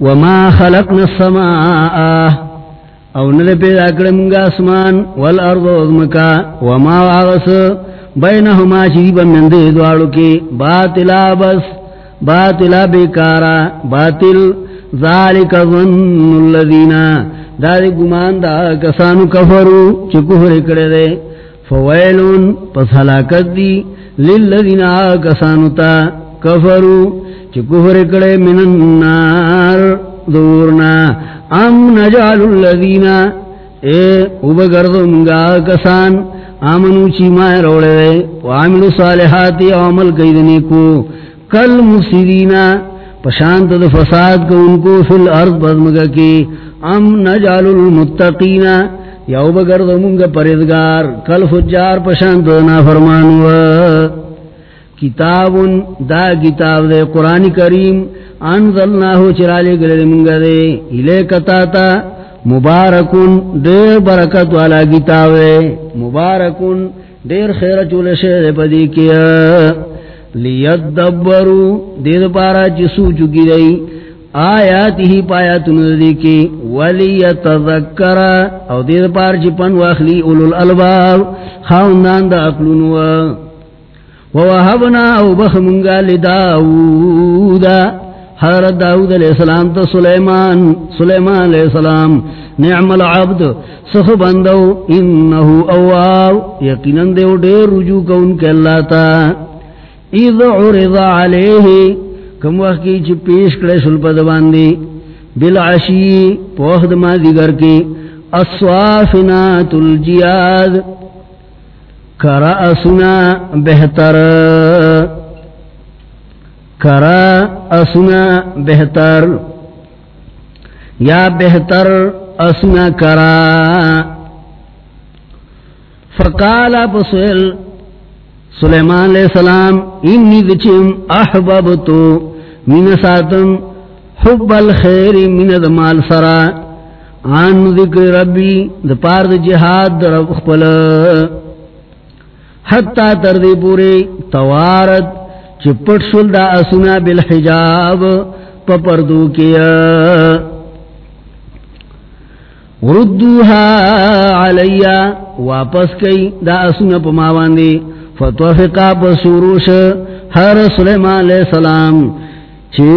وما خلقنا السماء. او نل پیدا کرمگا اسمان والارض وزمکا وما واغس بینہما چیب من دے دوارو کی. باطلا بس. باطلا بیکارا. باطل ذالک ظن اللذین داری گمان دا کسانو کفرو چکفر کردے فویلون پس حلاکت دی للذین کسانو تا. کفرو چکفر کردے من النار دورنا ام نجال اللذین اے اوبگردنگا کسان، آمنو چی مائے روڑے دے وعملو صالحاتی عمل قیدنی کو کل مفسدینا پشانت دا فساد کو ان کو فی الارض بدمگا کی. ام نجال المتقین یو بگردنگا پردگار کل فجار پشانت دا نافرمانو کتاب دا کتاب دے قرآن کریم، انزلناہو چرالے گلے منگا دے الے کتاتا مبارکن دیر برکت والا کتاب دے۔ مبارکن دیر خیر چولے شہر پدی کیا۔ لیدبرو، دیر پارا چسو چکی دئی آیاتی ہی پایا تندی کی۔ ولیتذکر، او دیر پار چپن واخلی اولو الالباب خاندان دا اقلونوا ووہبنا او بخمنگا لداودا حضرت داود علیہ السلام تو سلیمان سلیمان علیہ السلام، نعم العبد، سخ بندو، انہو اواب یقیناً دیو دیر رجوع کون کے اللہ تا. اذ عرض علیہ، کم وقت کی چی پیش کرے سلپد باندی. بالعشی، پوخد ما دیگر کی اصوافنات الجیاد کرا بہتر۔ کرا اسنا بہتر۔ یا بہتر اسنا کرا۔ فقالا پسویل سلیمان علیہ السلام، انی دچم احببتو من ساتم حب الخیر من دمال سرا۔ عن ذکر ربی، دپار د جہاد در اخپل۔ حتی تردی پوری توارد چپٹ شل دا اسنا بالحجاب پپردو کیا. ردوها علیا واپس کئی دا اسنا پماواندی فتوفقا پسوروش ہر سلیمان علیہ السلام چی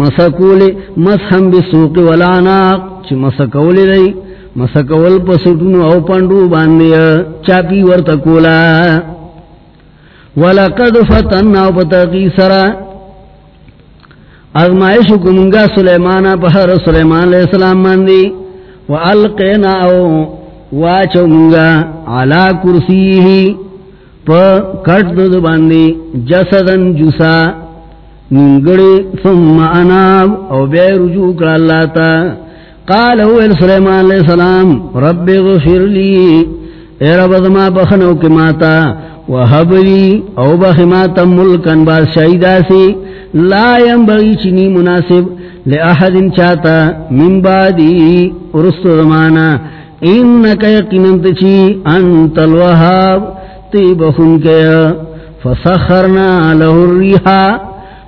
مسکولی مسحم بسوق والعناق چی مسکولی دی مسکول پسوٹنو او پندو باندی چاپی ورتکولا ولقد فتننا بتقی سرا. ازمائش کمنگا سلیمانا پہر سلیمان علیہ السلام ماندی والقینا او واچو منگا علا کرسیہی پا کٹ دد باندی جسدن جسا. ننگڑی ثم اناب او بے رجوع کر اللہ تا. قال هو سلیمان علیہ السلام، رب غفر لی اے رب دما بخنو کماتا وحبلی او بخماتا ملکن باز شایدہ لا ینبغی چنی مناسب لے احد چاہتا من بعدی ارست زمانا انکا یقیننت چی انت الوحاب تی بخن کیا فسخرنا له الریحا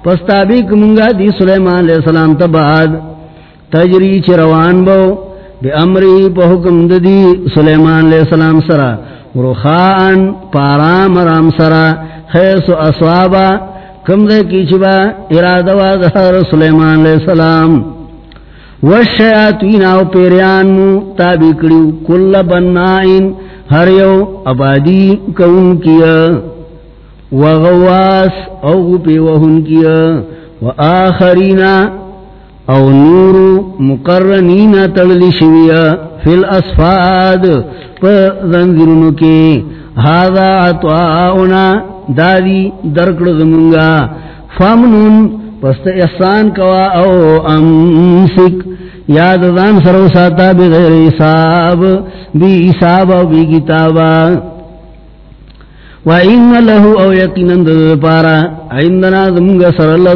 پس تابیک منگا دی سلیمان علیہ السلام تبعاد تجری چروان بو، بی امری پا حکم دی سلیمان علیہ السلام سرا رخان پارام رام سرا، خیس و اصوابا، کم دے کی چبا ارادوا ظہر سلیمان علیہ السلام۔ وشیاتوین او پیریانمو تابی کریو کل بنائن ہر یو ابادی کون کیا۔ وغواس او غپی وہن کیا۔ وآخرین او نور مقرنین تللی شویا فی الاسفاد پا ذنگرنو کے۔ هذا عطاؤنا، دادی درکڑ زمونگا۔ فامنون پست احسان کوا او امسک۔ یاد دان سرو ساتا بغیر حساب، بی حساب او بی کتابا وَإِنَّ لَهُ او یقینن دل پارا۔ عندنا زمونگا سر اللہ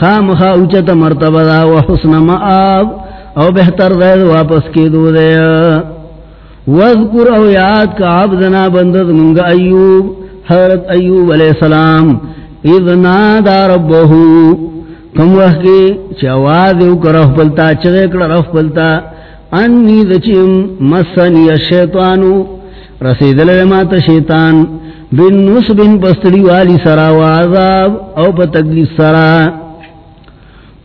ظلفا خام خا اچت مرتبہ دا وحسن مآب او بہتر دید واپس کی دو دے۔ وذکر او یاد کا عبدنا بندد منگا ایوب، حضرت ایوب علیہ السلام، اذ نادا ربہو۔ کم وقت کی چواز او رف پلتا چغے کر رف پلتا انی دچیم مسنی الشیطانو۔ رسید لما شیطان۔ بن نس بن پستری والی سرا و عذاب او پا تکلیف سرا۔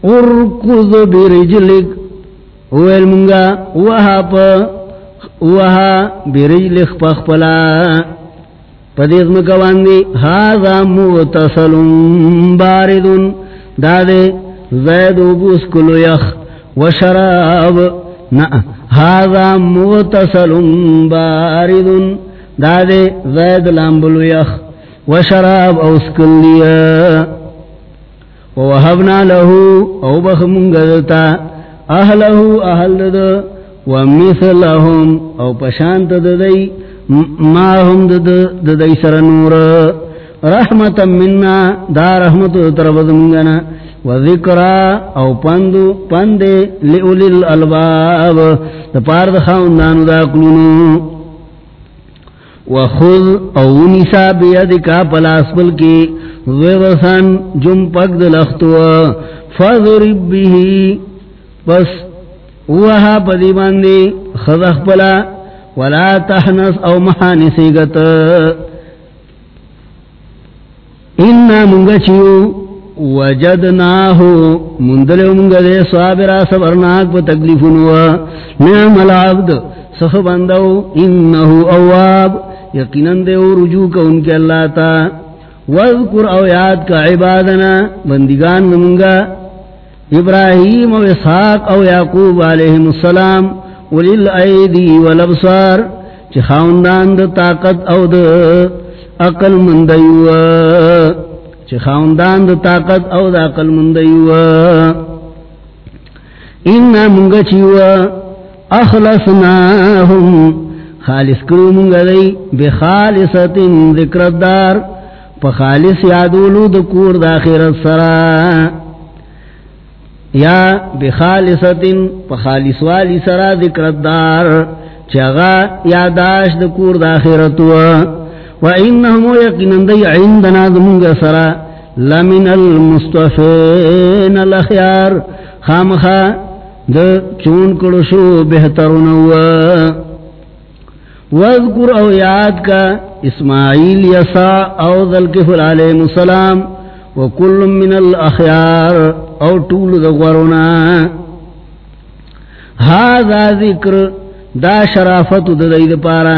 ارکض برجلک اویل منگا وہا پا، وہا برجلک پخپلا پدیز مکوان دی هذا مغتصل باردن دادے زید و بوس کلو یخ و شراب. نا هذا مغتصل باردن دادے زید لامبلو یخ و شراب او سکلیا ووهبنا له او بخمنگدتا اہلہو اہل دد ومثلهم او پشانت ددئی ما هم ددئی سر نور. رحمتا مننا دا رحمت تربد وذکرا او پندو پندے لئولی الالباب. دا پارد خاندانو دا قلونو وخذ او نسا بیدکا پلاس بلکی. ویغسان جم پک دلختو فضرب بیہی بس وہا پدی باندی خضخ پلا، ولا تحنس او محانسی گت انا منگا چیو، وجدناہو مندلو منگا دے صابرا صبرناک پا تکلیفنو نعم العبد، سخ بندو، انہو اواب، یقیناً دے او رجوع کا ان کے اللہ تا. وذکر او یاد کا عبادنا، بندگان منگا ابراہیم و اسحاق او یعقوب علیہ السلام وللعیدی والابصار چی خاندان دا طاقت او دا اقل مندیو. چی خاندان دا طاقت او دا اقل مندیو. اننا منگا چیو اخلصناهم خالص کرو منگا دی بخالصت ذکر الدار. پا خالص یادولو دا کور دا خیرت سرا. یا بخالصت پا خالص والی سرا ذکر الدار چغا یاداش دا کور دا خیرتو و و انہمو یقینن دی عندنا دا سرا. لمن المصطفین الاخیار، خامخا دا چون کڑشو بہترونو وذکر او یاد کا اسماعیل یسا او ذلکفر علیہ السلام وکل من الاخیار او طول دغورنا هذا ذکر دا شرافت دا دید پارا.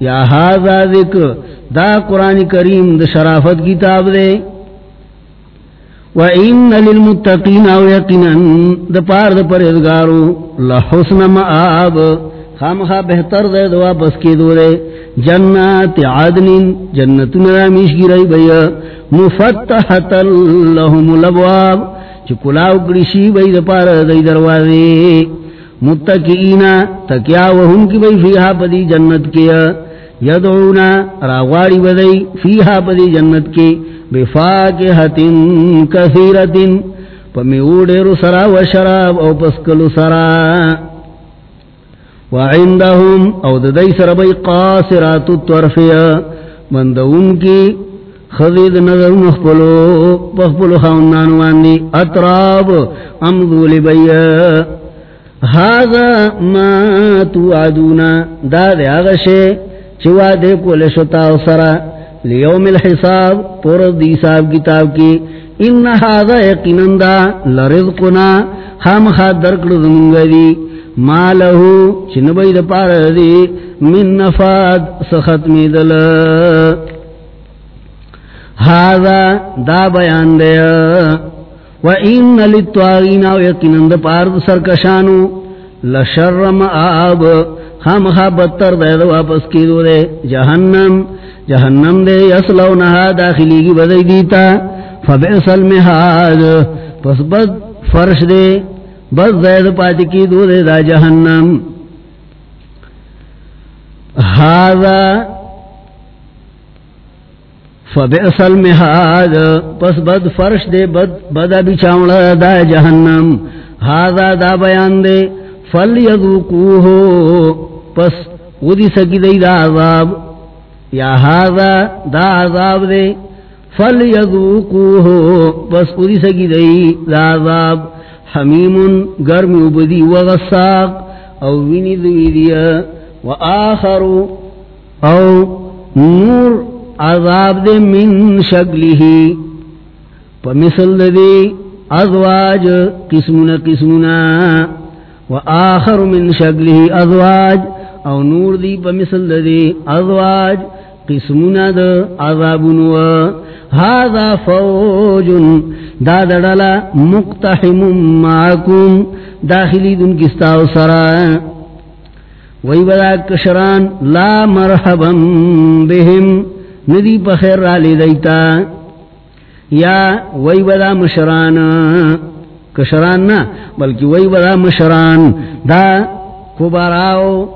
یا هذا ذکر دا قرآن کریم دا شرافت کتاب دے. وَإِنَّ لِلْمُتَّقِينَ او یقینا دا پار دا پرہزگارو لحسن مآب. خام خا بہتر دے دوا پس کی دو دے. جنات عدن، جنت نرامیش کی رئی بیا مفتحت لهم الابواب. چکلاو کرشی بی دا پار دی دروازے. متقینا تکیا وہن کی بی فیہا پدی جنت کیا یدعونا راغواری بدئی فیہا پدی جنت کی بفاکہت کثیرت پمیوڑے سرا و شراب او پسکلو سرا. وعندهم او ددئی سربئی قاصرات الطرفیہ مندون کی خذید نظر مخبلو پخبلو خاندان واندی اطراب امدول بیا هذا ما توعدونا دا دے آغشے چوا دے کول شتاو سرا لیوم الحساب، پر دیساب کتاب کی ان هذا یقینن دا لرزقنا ہم خاد درکڑ زمونگا دی. ما لہو چنبئی دا پار دی، من نفاد سختمی دل. هذا دا بیان دے. و ان للتواغین و یقینن دا پار دا سرکشانو لشرم آب خام خواب بدتر دے، دا واپس کی دو دے. جہنم جہنم دے یسلونہا داخلی کی بدئی دیتا. فبئس المحاد پس بد فرش دے بس زید پاتی کی دو دے دا جہنم۔ هذا فبئس المحاد پس بد فرش دے، بد بدا بچاولا دا جہنم۔ هذا دا بیان دے فل یذوقوہو پس ودی سکی دی دا عذاب۔ یا هذا دا عذاب دے فل بس ادی سگی دئی عذاب۔ حمیم گرم ابدی وغساق او وینی دوی دیا و آخر او نور عذاب دے من شکلی پا مثل دے ازواج قسمنا قسمنا و آخر من شکلی ازواج او نور دی پا مثل دے ازواج قسمنا دا عذابنو هذا فوج دا دڑلا مقتحم معکم داخلی دن کستاو سرا. وی بدا کشران لا مرحبا بهم. ندی پخیر را لی دیتا. یا وی بدا مشران. کشران نا، بلکہ وی بدا مشران دا کباراو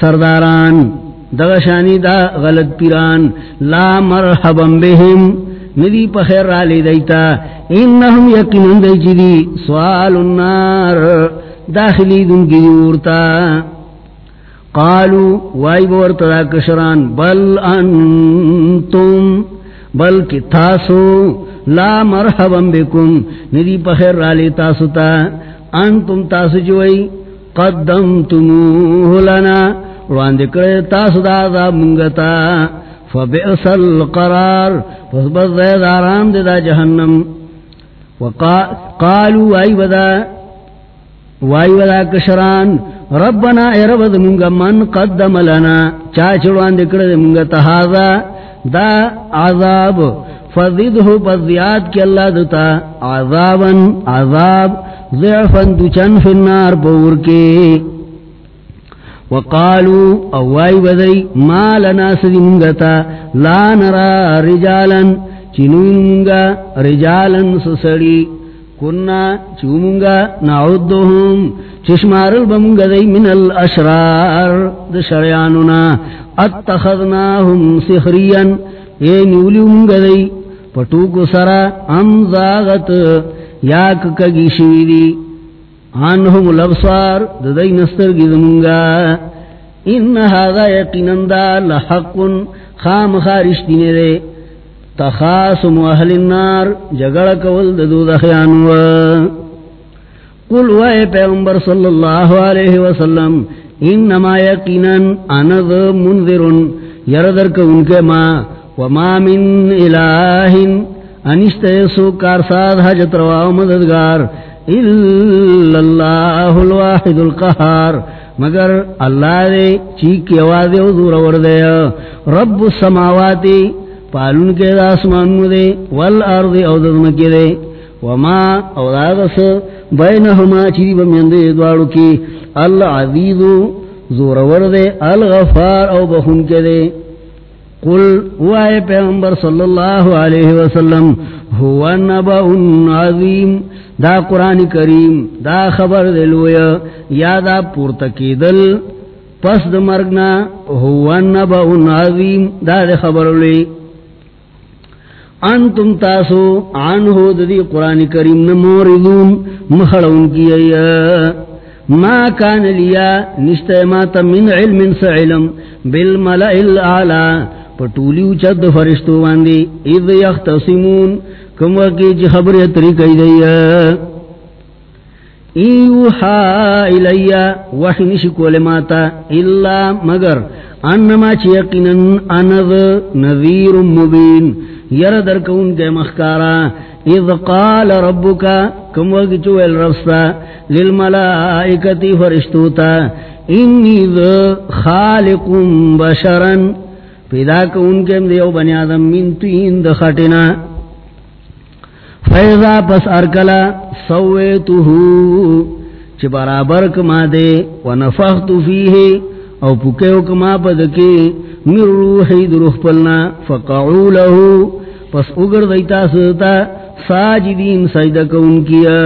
سرداران. دغشانی دا غلط پیران. لا مرحبا بهم ندی پخیر را لی دیتا. انہم یقنن دی چی سوال النار. داخلی دن کی دیورتا. قالو، وائی بورتا دا کشران. بل انتم. بلکی تاسو. لا مرحبا بکم. ندی پخیر را لی تاسو تا. انتم تاسو جوئی قدمتموه لنا. روان دکڑے تاسو دا عذاب منگتا فبئس القرار. پس بس زید آرام دے دا جہنم وقالو آئی ودا. وائی ودا کشران. ربنا اے رب دا منگا من قدم لنا. چاچ روان دکڑے دا منگتا حاضا دا عذاب. فضدہو پس زیاد کی اللہ دتا عذابا، عذاب. ضعفا دو چن فی النار پور کے وقالوا اوائی بدئی، ما لنا سدی منگتا لا نرا رجالا چنوی منگا رجالا سسڑی، کننا چو منگا نعودهم چشمار البمنگا دی من الاشرار دا اتخذناهم سخریا اے نیولی منگا دی، پٹوکو سرا امزاغت یاک کگی شوی دی۔ عنهم الابصار ددئی نستر گزمونگا ان هذا یقینن دا لحق خام خارش دینے دے تخاسم اہل النار جگڑ کول ددو دخیانو قل وائے پیغمبر صلی اللہ علیہ وسلم، انما یقینن اند منذرن یردر کون کے ما وما من الہ انشت سو کارساد حجت رواو مددگار. اللہ الواحد القہار مگر اللہ دے چیک کی آواز او دور وردے رب السماواتی پالون کے دا اسمان دے والارض او دزمکی دے وما او دادس بینہما چیدی بمیندے دوارو کی اللہ العزیز زور وردے الغفار او بخون کے دے قل وائے پیغمبر صلی اللہ علیہ وسلم ہوا نبا عظیم، دا قرآن کریم، دا خبر دلویا یا دا پورتکی دل پس دا مرگنا ہوا نبا عظیم، دا دا خبر لی انتم تاسو عنہو دا دی قرآن کریم نموردون مخڑون کی ایا ما کان لیا، نشتہ ماتا من علم سعلم بالملئ العلا پٹولیو چد فرشتو واندی اذ یختصمون کم وکی چی خبر یتری کئی دیا ایوحا الیا وحی نشکو لماتا اللہ مگر، انما چی یقنن اند نذیر مبین. یردر کون کے مخکارا اذ قال ربکا کم وکی چویل رفستا للملائکتی فرشتوتا انی ذا خالق بشرن پیدا کون کے دیو بنی آدم من تین دخٹنا فیضا پس ارکلا سویتوہو چی برابر کما دے ونفختو فیہے، او پکیو کما پدکے من روحی دروح پلنا، فقعو لہو۔ پس اگر دیتا ستا، ساجدین سجدہ کون کیا۔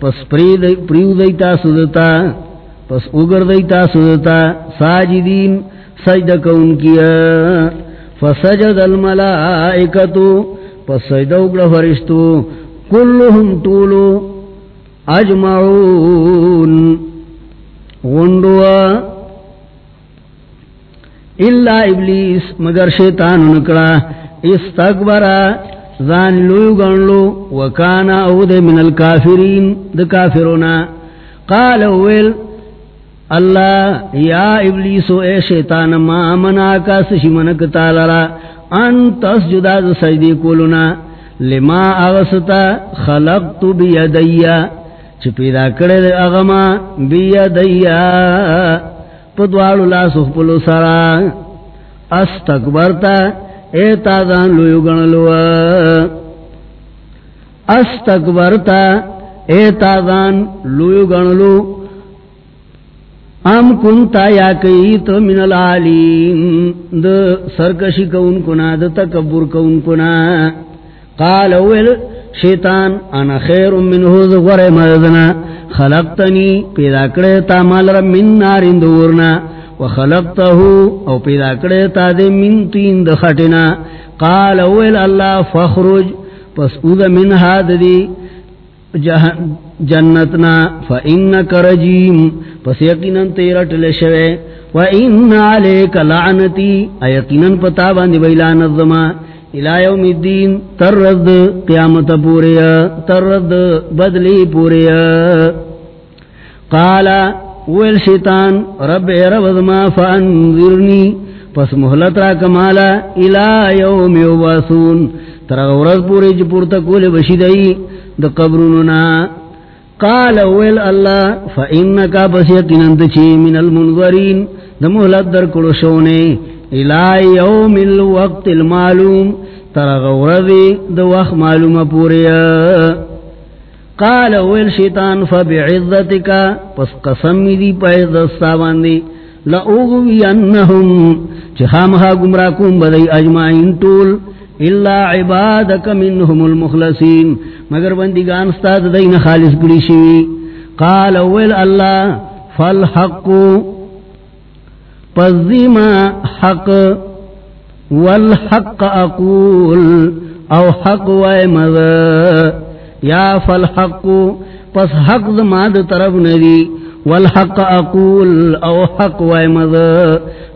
پس پریو دیتا سدتا پس اگر دیتا سدتا ساجدین سجدہ کون کیا؟ فسجد الملائکتو، پس سجدہ اگڑا فرشتو، کلہم طولو اجمعون۔ غندوا اللہ ابلیس، مگر شیطان نکڑا۔ استکبرا زان لوی گنلو وکانا او دے من الكافرین دا کافرونا قال اویل اللہ یا ابلیسو اے شیطان ما مناکا سشی منک تالرا، ان تسجدہ دا سجدی کولنا لما اغسطا خلقت بیدیا چی پیدا کرے اغما بیدیا، پدوارو لا سخپلو سرا، استکبرتا اے تازان لویو گنلو۔ استکبرتا اے تازان لویو گنلو۔ ام کنتا یا کئیت من العالین دا سرکشی کون کنا دا تکبر کون کنا۔ قال اول، شیطان، انا خیر منہو زغور مددنا خلقتنی، پیدا کرے تا مال رب من نارین دورنا وخلقته او پیدا کرے تا دے من تین دخٹنا قال اول، اللہ، فخرج، پس اوز من حاد دی جنتنا، فإنک رجیم۔ پس یقینا تیرٹ لشوے وإن علیک لعنتی۔ ایقینا پتا باندی بیلان الزما الى یوم الدین ترد قیامت پوریا ترد بدلی پوریا۔ قالا، ویل شیطان، رب رب ما فانذرنی۔ پس محلت را کمالا الى یوم یوباسون تر غورت پوری چی پورتا کول بشیدئی دا قبروننا قال ویل اللہ فإنکا پس یقیننت چی من المنظرین دا محلت در کلو شونے الى یوم الوقت المعلوم. تر غورت دا وقت معلوم پوریا. قال اول شیطان فبعزتك. پس قسم دی پیز دستا باندی لأغوی انہم چخامہا گمراکون بدئی اجمعین طول. الا عبادك منهم المخلصین مگر بندگان استاد دین خالص گری شوی. قال اول اللہ، فالحق پس حق، والحق اقول، او حق وائے مذر یا فالحق، پس حق زماد طرف ندی. والحق اقول، او حق وائمد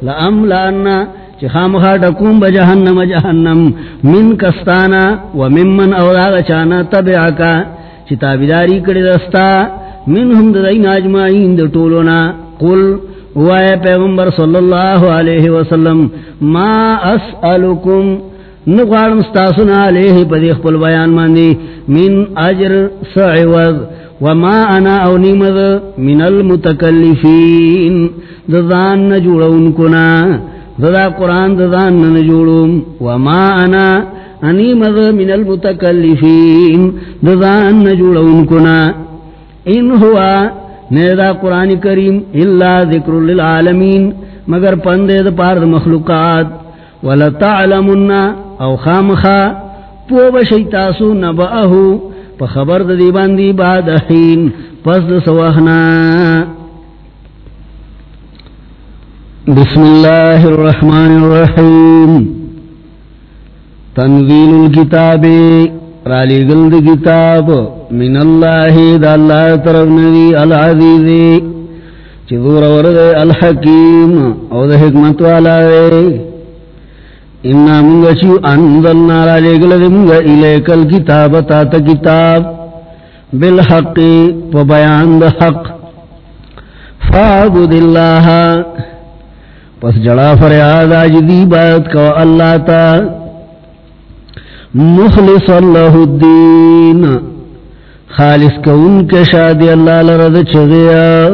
لأم لانا چی خامخا ڈکوم بجہنم جہنم من کستانا وممن او داغ چانا تبعکا. چی تابداری کردی دستا. من هم دین اجمعین در طولونا قل، وائے پیغمبر صلی اللہ علیہ وسلم، ما اسألکم. نغوارم ستاسنا علیہ پدیخ پل بیان ماندی. من اجر سعوض. وما انا او نیمد من المتکلفین. دزان نجوڑون کنا دزا قرآن دزان نجوڑون وما انا، انی انیمد من المتکلفین. دزان نجوڑون کنا. ان ہوا نیدہ قرآن کریم اللہ ذکر للعالمین. مگر پندے دا پارد مخلوقات. ولتعلمنا او خامخا پو بشیتاسو نبأہو پا خبر دا دیبان دی بعد حین، پس دا سوہنا بسم اللہ الرحمن الرحیم تنزیل الكتاب رالی گلد کتاب من اللہ دا اللہ طرف ندی العزیزی چی دور ورد الحکیم او دا حکمت والا دے انا منگا چیو انزلنا را لگل دمگا الیک الكتاب تاتا کتاب بالحق و بیان دا حق. فعبد اللہ پس جڑا فریاد آج دی بات کو اللہ تا مخلص اللہ الدین، خالص کو ان کے شادی اللہ لرد چگیا۔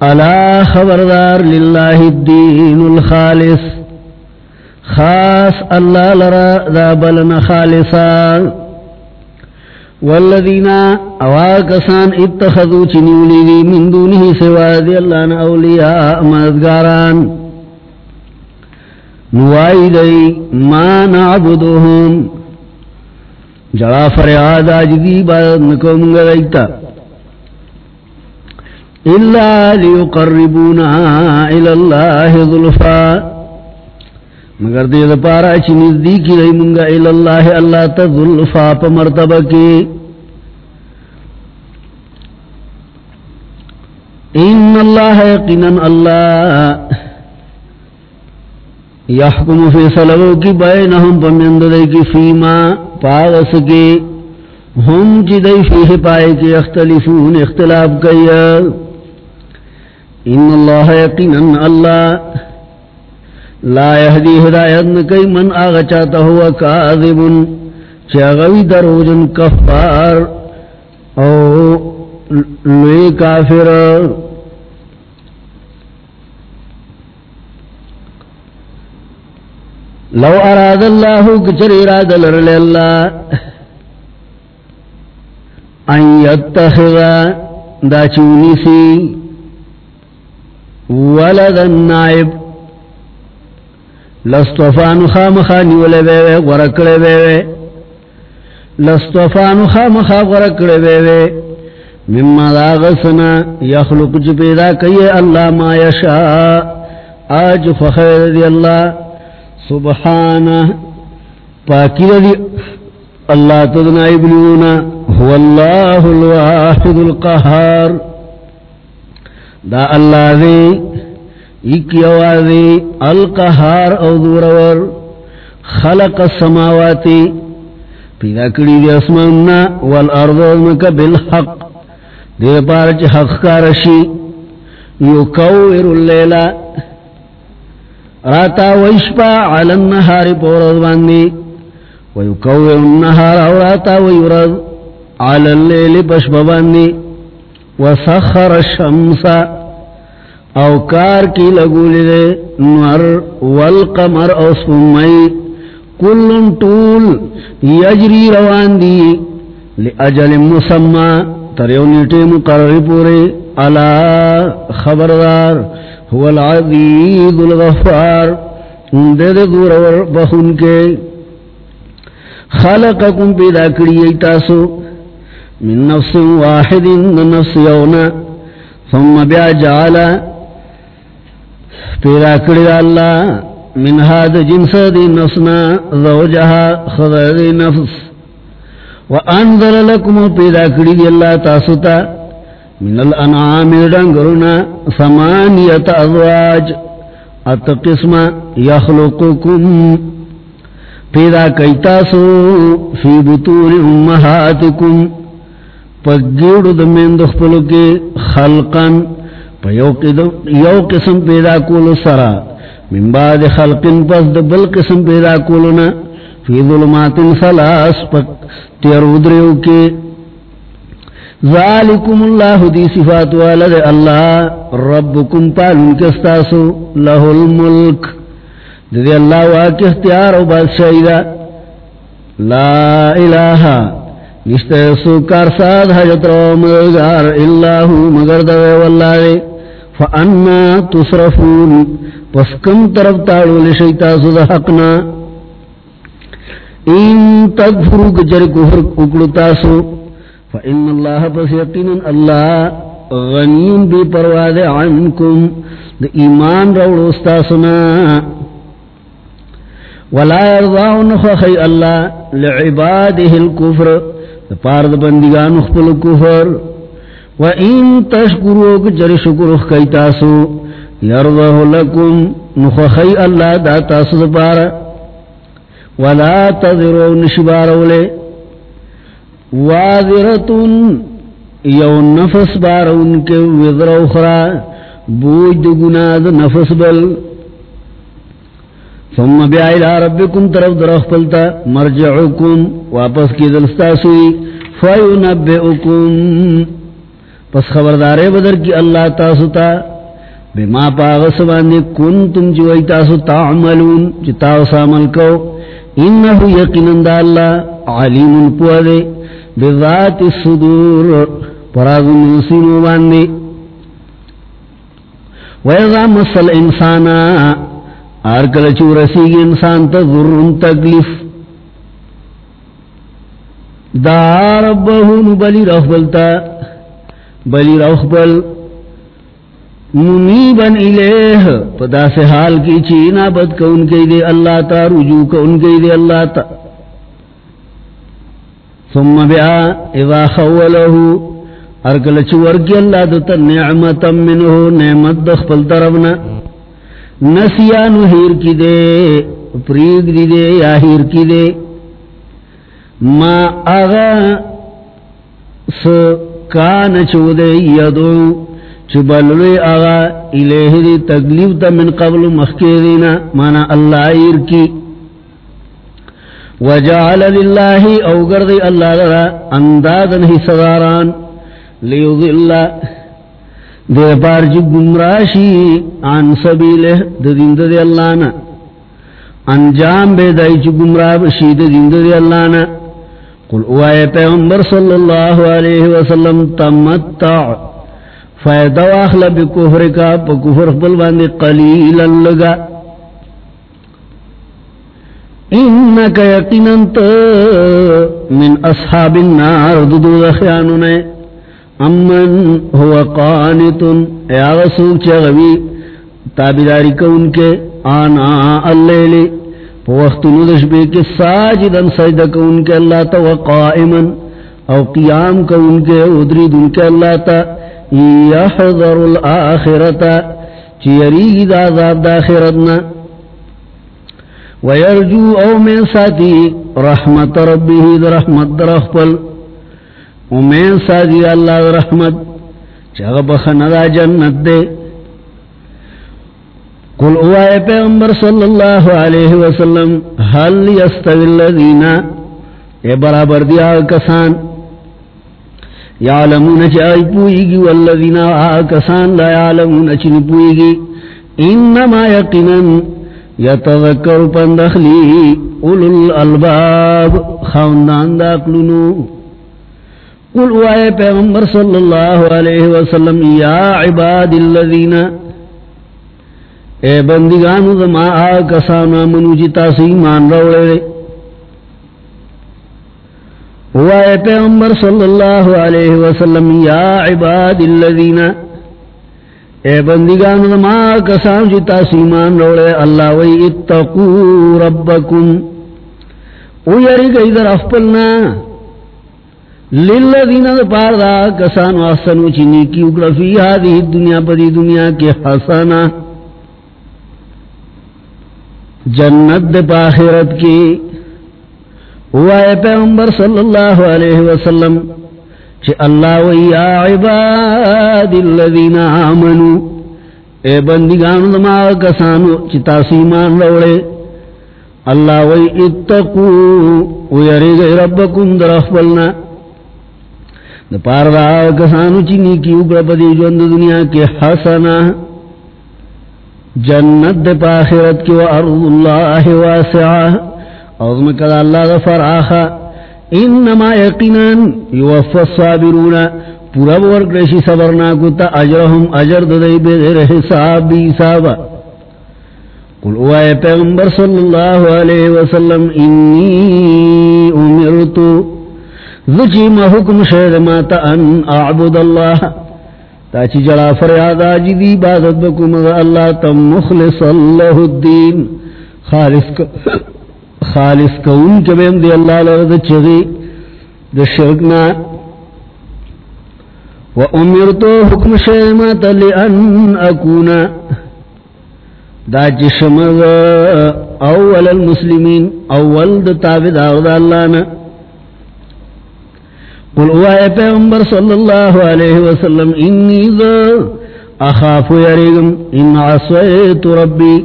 اللہ خبردار للہ الدین الخالص، خاص اللہ لرا ذا بلن خالصا۔ والذین اواکسان اتخذو چنیولی دی من دونه سوا دی اللہ نا اولیاء مددگاران. نوائی دی ما نعبدوهم جڑا فریاد آج دی بات نکو منگا دیتا إلا ليقربونا إلى الله مگر دے دا پارا چی نزدیکی رئی منگا الاللہ اللہ تا ظلفا پا مرتبہ کی ان اللہ یقینا اللہ یحکم فی صلو کی بینہم پمیند دے کی فیما پاغس کی ہم چی دے فیہ پائے کی اختلفون اختلاف کئی ان اللہ یقینن اللہ لا یهدی ہدایت کئی من آغا چاہتا ہوا کاذبن چی دروجن کفار او لوی کافر۔ لو اراد اللہ کچر اراد لرل اللہ۔ ان یتخذ دا چونی سی ولد النائب۔ لستوفان خام خانی ولے بے بے ورکڑے بے بے لستوفان خام خام ورکڑے بے بے مما دا غسنا یخلق جو پیدا کئی اللہ ما یشاء. آج فخیر دی اللہ. سبحانہ. پاکی دی اللہ تدنا ابنونا هو اللہ الواحد القہار. دا اللہ دی ایکی القہار او دورور خلق السماواتی پیدا کری دی اسماننا والارض ازمکا بالحق دیر پارچ حق کارشی یو اللیلہ راتا ویشپا علی النهار پورد باندی ویکوی النهار او راتا ویرد علی اللیل پشپ باندی وسخر الشمس او کار کی لگولی دے نور والقمر او سمی کلن طول یجری روان دی لأجل مسمى تریونیٹی مقرر پوری علا خبردار، هو العزیز الغفار دے دے دور اور بخون کے۔ خلقکم پیدا کری ایتاسو من نفس واحد نفس یونا، ثم بیا جعلا پیدا کری دا اللہ من هاد جنس دی نفسنا، زوجها خضر دی نفس. وانظر لکم، پیدا کری دی اللہ تاسوتا من الانعام ڈنگرنا ثمانیت ازواج. ات قسم یخلقکم. پیدا کئیتاسو فی بطور امہاتکم پگیڑ دمین دخپلو کے خلقا یو قسم پیدا کولو سرا. من بعد خلقن پس دبل قسم پیدا کولونا فی ظلمات سلاس پک تیرودریو کے. ذالکم اللہ دی صفات والد اللہ. ربکم پالن کستاسو لہ الملک. دی اللہ واقع اختیار و بادشاہی دا. لا الہ. نشتے سو کارساد حجت رو مدگار اللہ مگر دوے واللہ دے. فانا تصرفون پس کم طرف تاڑو لشیتاسو دا حقنا۔ ان تکفرو کچر کفر اکڑتاسو فإن الله پس یقینا اللہ غنیم بی پرواد عنکم۔ دا ایمان روڑ استاسنا ولا يرضاون خخی اللہ لعباده الكفر۔ دا پارد بندگان اخپل کفر۔ وإن تشکروک جر شکر اخکی تاسو يرضاه لکم نخخی اللہ دا تاسو دا پارا ولا تذرون شبارولے یو نفس بار ان کے وزر اخرى بوج دو گناد نفس بل. ثم بیا الى ربکم طرف در اخپلتا مرجعکم واپس کی دلستا سوئی پس خبردارے بدر کی اللہ تاسوتا بما پاغس باندے کنتم جوئی تاسو تعملون چی تاوس عمل کو۔ انہو یقینن دا اللہ علیم پوہ بذات الصدور پراغ نسینو باندے۔ ویضا مسل انسانا آرکل چورسیگ انسان تا ذرن تکلیف۔ دا ربہون بلی رخبلتا بلی رخبل منیبن الیہ پدا سے حال کی چینا بد کا ان کے دے، اللہ تا رجوع کا ان کے دے، اللہ تا۔ ثم بیا اذا خولہو ارکل چورکی اللہ دتا، نعمتا منہو نعمت دخپل طرفنا نسیانو ہیر کی دے، پریگ دی دے، یا ہیر کی دے۔ ما آغا س کان چو دے یدو چبلوی آغا الیہ دی تکلیف تا من قبل مخیرینا مانا اللہ ہیر کی۔ وجعل للہ او گردی اللہ لرا اندادن ہی صداران لیضل دے پار جو گمراشی عن سبیلہ دین دے اللہ نا۔ انجام بے دائی جو گمراشی دین دے اللہ نا۔ قل اوائے پیغمبر صلی اللہ علیہ وسلم، تمتع. فائدہ واخلا بکفر کا پا کفر قبل باندے قلیلا لگا. انکا یقیننت من اصحاب النار ددو دخیانونے. امن ہوا قانتن اے آغا سوک چا غوی تابداری کون کے آنا اللیلی. وقت ندش بے کے ساجدن سجدہ کون کے اللہ تا وقائمن او قیام کون کے ادری دن کے اللہ تا یحضر الاخرتا چیریگی دا عذاب دا آخرتنا ویرجو او من ساتی رحمت ربی دا رحمت در اخپل امین ساتی اللہ دا رحمت چاگا بخندا جنت دے قل اوائے پیغمبر صلی اللہ علیہ وسلم حل یستوی اللذین اے برابر دیا کسان، یعلمون چاہی پوئیگی والذین آکسان لا یعلمون چنی پوئیگی، انما یقنن یتذکر پندخلی اولو الالباب خوندان داقلنو قل وائے پیغمبر صلی اللہ علیہ وسلم، یا عباد اللذین اے بندگانو دما آکسانا منو جی جتا سیمان روڑے دے وائے پیغمبر صلی اللہ علیہ وسلم، یا عباد اللذین اے بندگان ما کسان جی تاسیمان روڑے اللہ وی اتقو ربکم۔ او یری گئی در افپلنا۔ للذین دا پار دا کسان واسنو چینی کی اگرفی آدھی دنیا پدی دنیا کے حسانا جنت دا پاخرت کی۔ وائے پیغمبر صلی اللہ علیہ وسلم چھ اللہ وی عباد اللذین آمنو، اے بندگان دما کسانو چھ تاسیمان روڑے اللہ وی اتقو ویرے گئی ربکم در اخبرنا دا پار دا کسانو چھ نیکی اگر پدی جوند دنیا کے حسنا۔ جنت دا پاخرت کی و ارض اللہ واسعہ۔ اوزمکہ دا اللہ دا فراخا انما یقیناً یوفا الصابرون۔ پورا بورکرشی صبرنا کتا اجرهم اجر ددائی بیدر حساب بی حسابا۔ قل اوائے پیغمبر صلی اللہ علیہ وسلم، انی امرتو۔ ذچی ما حکم شید ماتا ان اعبد اللہ۔ تاچی جلا فریاد آجی دی عبادت بکم اللہ تم مخلص اللہ الدین، خالص خالص کون کے بیم دی اللہ لرد چغی، دا شرکنا و امرتو حکم شیمات لئن اکونا. دا جشم اول المسلمین، اول دا تابد آغد اللہ نا. قل اوائے پیغمبر صلی اللہ علیہ وسلم، انی دا اخاف یریگم، ان عصیت ربی.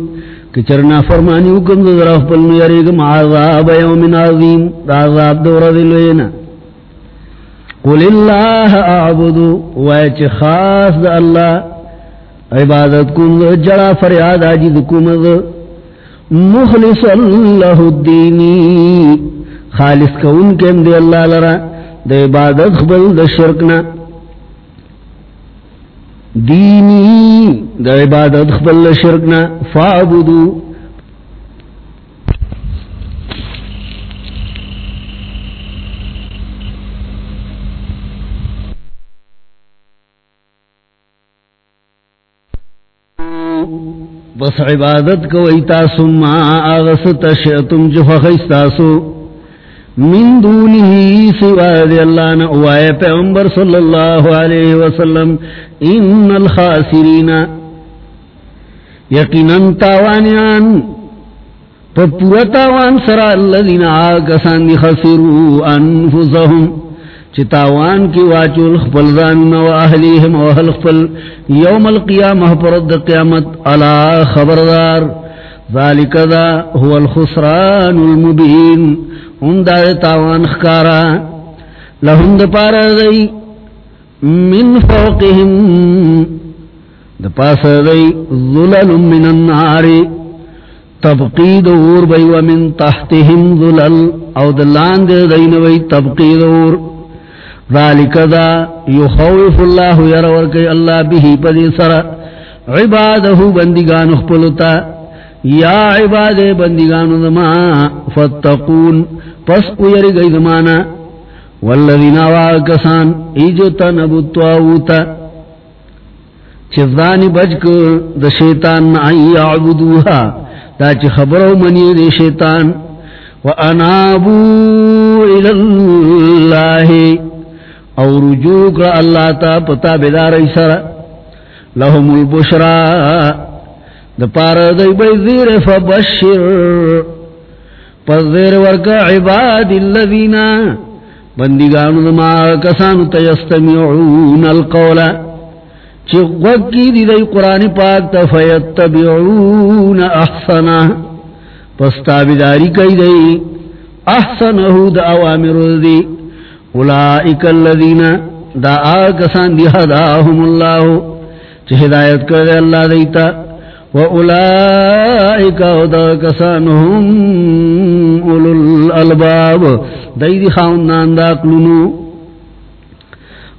کہ چرنا فرمانی حکم دو ذرا پل یریگم، عذاب یوم عظیم، عذاب دورا دلوینا قل اللہ اعبدو ویچ خاص دا اللہ، عبادت کن دو، جڑا فریاد آجی دکم دو. مخلص اللہ الدینی، خالص کون کم دے اللہ لرا. دا عبادت خبل دا شرکنا دینی دا عبادت خبل د شرکنا فعبدو بس عبادت کو ایتاسو ما آغست شئتم جفخیستاسو من دونه سوا دی اللہ نعوائے پیغمبر صلی اللہ علیہ وسلم. ان الخاسرین یقیناً تاوانیان پا پورا تاوان سرا اللذین آگسان دی خسرو انفسهم چی تاوان کی واچو الخفل ذانون و اہلیہم و اہل خفل یوم القیامہ پرد قیامت. علا خبردار. ذالک دا هو الخسران المبین. ان دا تاوان خکارا لهم دا پارا دی من فوقهم د پاس دی ظلل من النار، تبقی دور بی ومن تحتهم ظلل، او دلان دی دین بی تبقی دور ذالک دا یخوف اللہ یرور کئی اللہ بہی پدی سر عباده بندگان اخپلتا۔ یا عباد بندگان دما فتقون۔ پس اویری گئی دمانا والذین آواکسان ایجتا نبتواوتا چزانی بچ کر دا شیطان نعی عبدوها دا چی خبرو منی دے شیطان و انابو الاللہ او رجوع کر اللہ تا پتا بیدار ایسر لهم البشرا، دا پار دی بیزیر فبشر۔ پس زیر ورکا عباد اللذین بندگانو دما کسانو تیستمیعون القولا چی غوکی دی دی قرآن پاک تا فیتبعون احسنا. پس تابداری کئی دی. احسنہو دا اوامر دی. اولائک اللذین دا آکسان دی حداهم اللہ. چی ہدایت کردے اللہ دیتا. و اولائک دا کسان هم اولو الالباب دی دی خاندان دا قلنو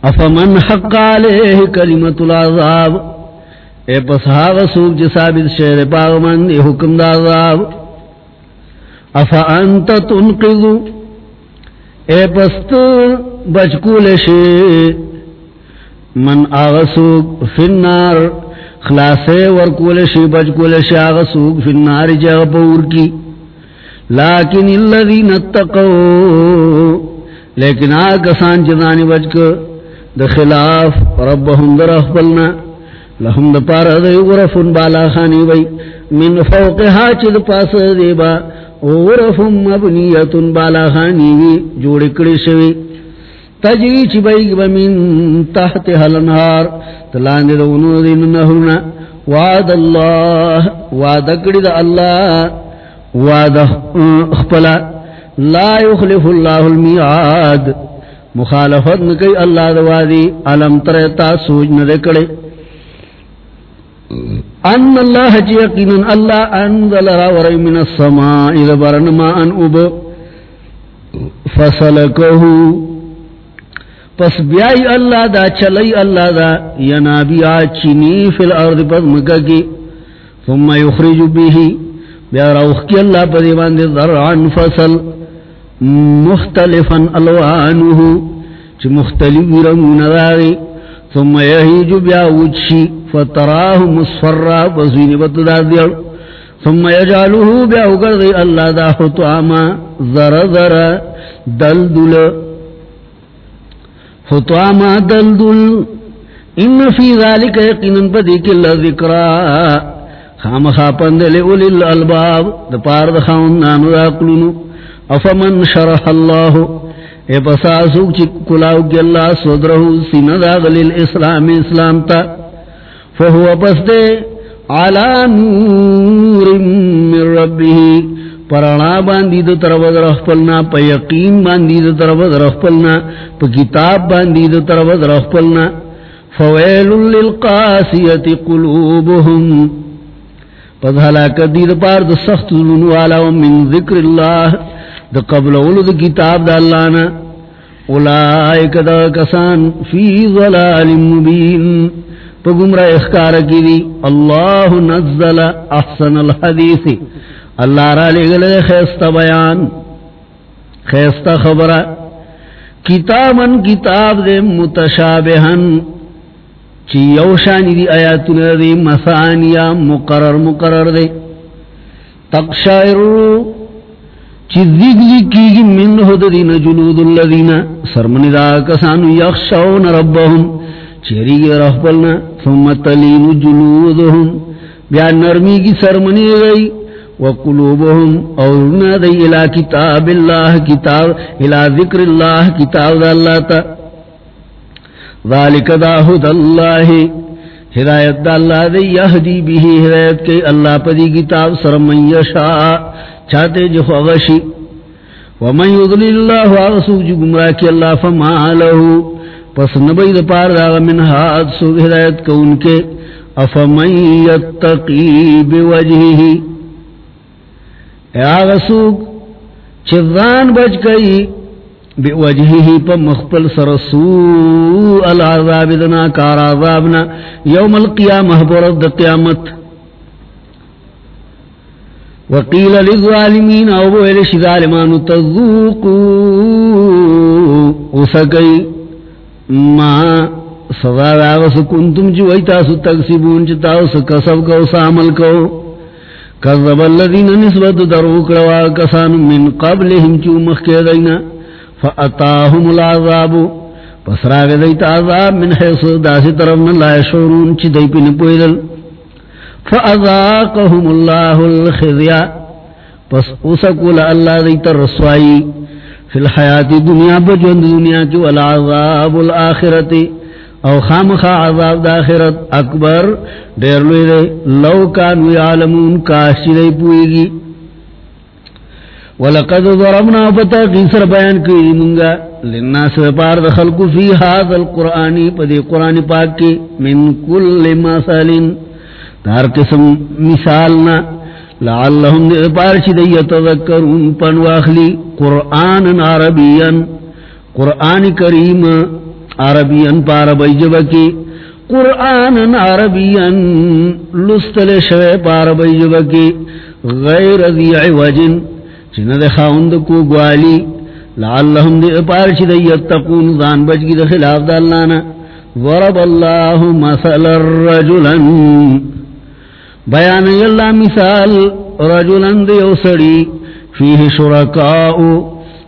افمن حق علیہ کلمت العذاب اے پس ہاغ سوک جی ثابت شہر پاغمن اے حکم دا عذاب افا انت تنقضو اے پس تو بچکول شے من آغ سوک فنار خلاصے ورکول شے بچکول شے آغ سوک فنار جاغ پور کی. لیکن اللذین اتقو، لیکن آگا سان جنانی بچکو د خلاف ربهم در اخبلنا لهم د پارا دی غرفن بالا خانی وی من فوقها چی د پاس دیبا غرفن مبنیتن بالا خانی وی جوڑ کڑی شوی. تجری چی بیگ بمین تحت حلنہار. تلان دی دونو دین نهرنا وعد اللہ. وعد کڑی دا اللہ. وعد اخبلا لا يخلف اللہ المیعاد. مخالفت نکی اللہ دوادی علم ترتا سوج ندکڑے ان اللہ جی یقین اللہ انزل را راوری من السماء. اذا برنما ان اب. فسلکہو. پس بیائی اللہ دا، چلی اللہ دا ینابی آچینی فی الارض پس مکہ کی ثم یخرج بیہی۔ بیا روخ کی اللہ پا دیوان دی ذرعن فصل۔ مختلفا الوانه چ مختلف رنگون داری ثم یهیج بیا وچی فتراه مصفرا بزوین بتدار دیار ثم یجعله بیا وگرد اللہ دا خطواما ذر ذر دل دلدل۔ خطواما دلدل. ان فی ذالک یقینا بدی کل ذکرا خام خاپند لئولی الالباب. دا پار دا خاون نانو دا قلونو افمن شرح اللہ. اے پساسوک چی کلاو کی اللہ صدرہو. سیندہ غلیل اسلام اسلام تا. فہو پس دے. علا نور من ربی. پرانا باندی دو طرف درخ پلنا پا یقین باندی دو طرف درخ پلنا پا کتاب باندی دو طرف درخ پلنا فویل للقاسیت قلوبهم. پس حلاکت دید پار دو سخت ظلون من ذکر اللہ دا قبل اولو دا کتاب دا اللہ نا اولائک دا کسان فی ظلال مبین. پا گمراہ اخکار کی دی اللہ نزل احسن الحدیث. اللہ را لے گلے خیست بیان خیست خبر کتابن کتاب دے متشابہن چی یوشانی دی آیاتنا دی مسانیا مقرر مقرر دے۔ تقشائرو چیزیگ ذکی من حد حددین جلود اللذین سرمن دا کسانو یخشون ربهم چیری رحبلنا ثم تلین جلودهم بیا نرمی کی سرمنی گئی وقلوبهم اورنا دی الى کتاب اللہ، کتاب الى ذکر اللہ، کتاب دا اللہ تا. ذالک دا حد اللہ، ہدایت دا اللہ دی یهدی بھی ہدایت کے اللہ پا دی کتاب سرمن یشا چاہتے جو خوغشی ومن یضلی اللہ آغسو جو گمراہ کی اللہ فما لہو. پس نبی دا پار دا من حاد سو ہدایت کو ان کے. افمن یتقی بوجہی آغسوک چذان بچ گئی بی وجہی پا مخپل سرسو العذاب دنا، کار عذابنا، یوم القیامہ برد قیامت. وقیل للظالمین، او بویلش ظالمانو تذوقو اسکی ما سزا آغس کنتم جو ایتاسو تکسیبون چتاو سکسب کو، سامل کو. کذب الذین نسبت درو کروا کسان من قبلهم چو مخی دینا فأتاهم العذاب پس راگ دیتا عذاب من حیث داسی طرفنا لا شعرون چی دی پی نپویدل فأذاقهم اللہ الخذیا پس اسکول اللہ دیتا رسوائی فی الحیات دنیا بجوند دنیا چو العذاب الاخرتی او خام خا عذاب دا آخرت اکبر دیر لوی دے لو کانو یعلمون کاشی دے پوئی گی ولقد ضربنا پتا قیسر بیان کی منگا لناس پار دخل کو فی حاض القرآنی پا دی قرآن پاک کی من کل مسالین تار قسم مثالنا لعلہم دی پار چی دی یتذکرون پنواخلی قرآن عربیا. قرآن کریم عربین پاربی جب کی قرآن عربین لستل شوے پاربی جب کی غیر ذی عوجن چند خاوند کو گوالی، لعلہم دی پارچ دی یتقون ذان بچ کی دخلاف دا اللہ نا ضرب اللہ مثل الرجلا بیان اللہ مثال رجلا دی اسڑی فیہ شرکاؤ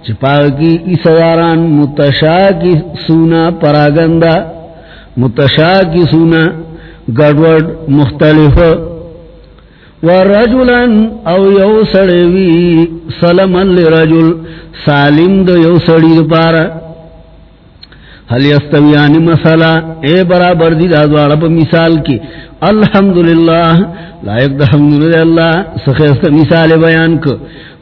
چپا کی اسواران متشا کی سونا، پراگندا متشا کی سونا گڑوڑ مختلف. ورجلن او you سڑوی salmon لرجل، Salim do you سڑی دو پارا. حل یستویانی مسئلہ، اے برابر دی دادوارا پا مثال کی. الحمدللہ، لائق دا حمدللہ، سخیست مثال بیان کو.